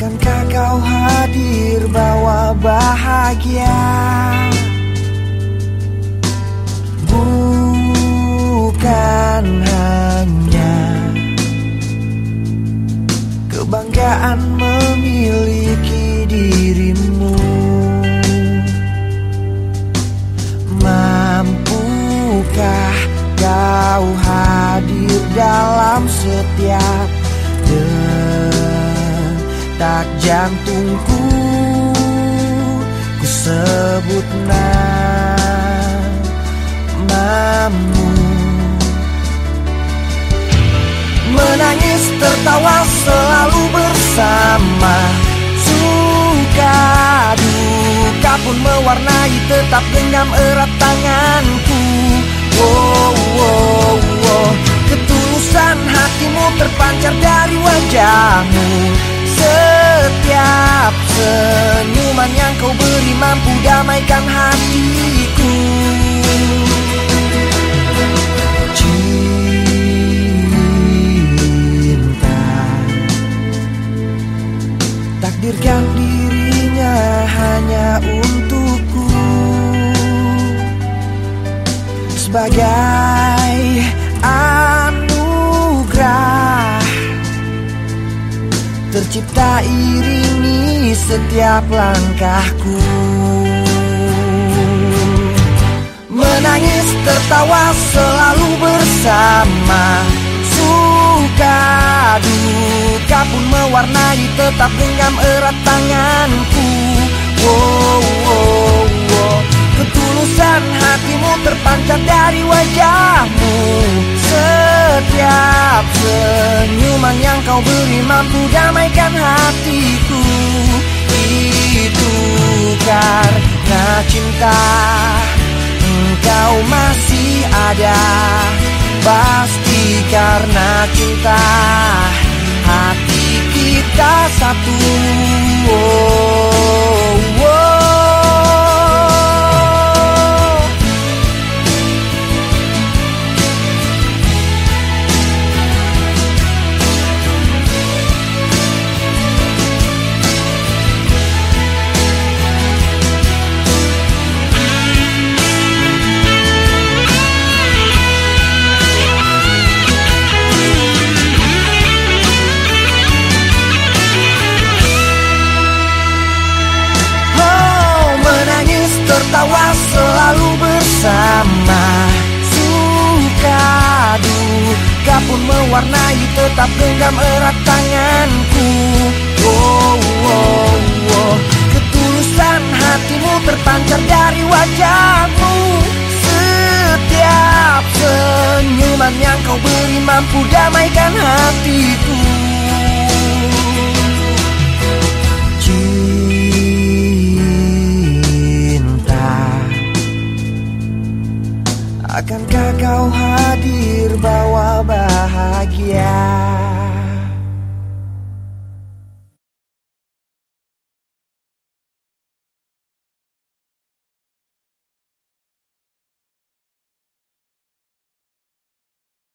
Akankah kau hadir bawa bahagia? Bukan hanya Kebanggaan memiliki dirimu. Mampukah kau hadir dalam setiap detak jantungku. Ku sebut namamu. Menangis tertawa selalu bersama. Suka duka pun mewarnai tetap genggam erat tanganku. Wow, wow, wow. Ketulusan hatimu terpancar dari wajahmu Setiap senyuman yang kau beri mampu damaikan hatiku. Cinta. Takdirkan dirinya hanya untukku. Sebagai Tercipta iringi setiap langkahku. Menangis tertawa selalu bersama. Suka duka pun mewarnai tetap genggam erat tanganku. Wow, wow, wow. Ketulusan hatimu terpancar dari wajahmu Setiap senyuman yang kau beri mampu damaikan hatiku. Itu karena cinta Engkau masih ada. Pasti karena cinta Hati kita satu. Oh, bersama Suka duka pun mewarnai Tetap genggam erat tanganku. Oh, oh, oh. Ketulusan hatimu terpancar dari wajahmu. Setiap senyuman yang kau beri Mampu damaikan hatiku.